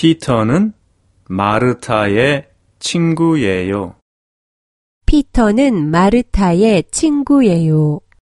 피터는 마르타의 친구예요. 피터는 마르타의 친구예요.